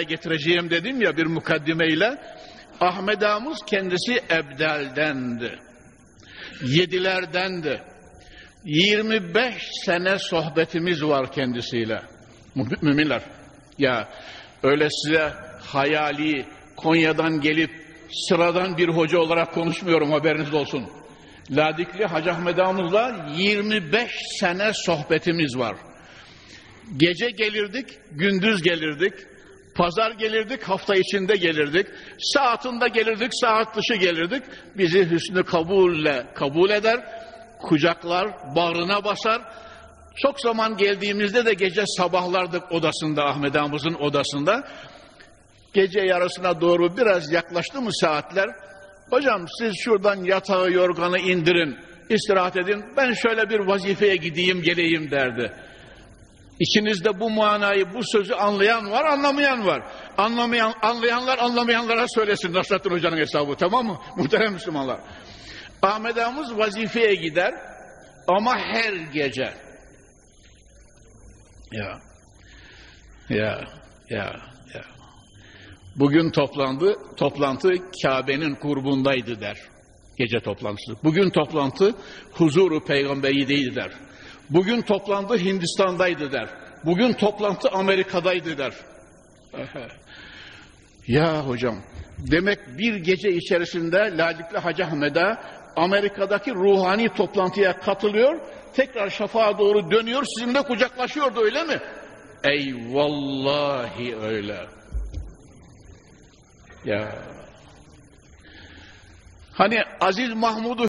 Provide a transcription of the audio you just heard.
getireceğim dedim ya bir mukaddimeyle. Ahmet Ağamız kendisi Ebdel'dendi. Yedilerdendi. 25 sene sohbetimiz var kendisiyle. Mü- Müminler. Ya öyle size hayali Konya'dan gelip sıradan bir hoca olarak konuşmuyorum haberiniz olsun. Ladikli Hacı Ahmet Ağamızla 25 sene sohbetimiz var. Gece gelirdik, gündüz gelirdik. Pazar gelirdik, hafta içinde gelirdik. Saatinde gelirdik, saat dışı gelirdik. Bizi hüsnü kabulle kabul eder. Kucaklar, bağrına basar. Çok zaman geldiğimizde de gece sabahlardık odasında, Ahmet Ağamızın odasında. Gece yarısına doğru biraz yaklaştı mı saatler? Hocam siz şuradan yatağı yorganı indirin, istirahat edin. Ben şöyle bir vazifeye gideyim geleyim derdi. İçinizde bu manayı, bu sözü anlayan var, anlamayan var. Anlamayan, anlayanlar anlamayanlara söylesin Nasrettin Hoca'nın hesabı tamam mı? Muhterem Müslümanlar. Ahmet Ağamız vazifeye gider ama her gece. Ya, ya, ya, ya. Bugün toplandı, toplantı Kabe'nin kurbundaydı der. Gece toplantısı. Bugün toplantı huzuru peygamberi der. Bugün toplantı Hindistan'daydı der. Bugün toplantı Amerika'daydı der. ya hocam demek bir gece içerisinde Ladikli Hacı Ahmet'e Amerika'daki ruhani toplantıya katılıyor. Tekrar şafağa doğru dönüyor. Sizinle kucaklaşıyordu öyle mi? Ey vallahi öyle. Ya. Hani Aziz Mahmud'u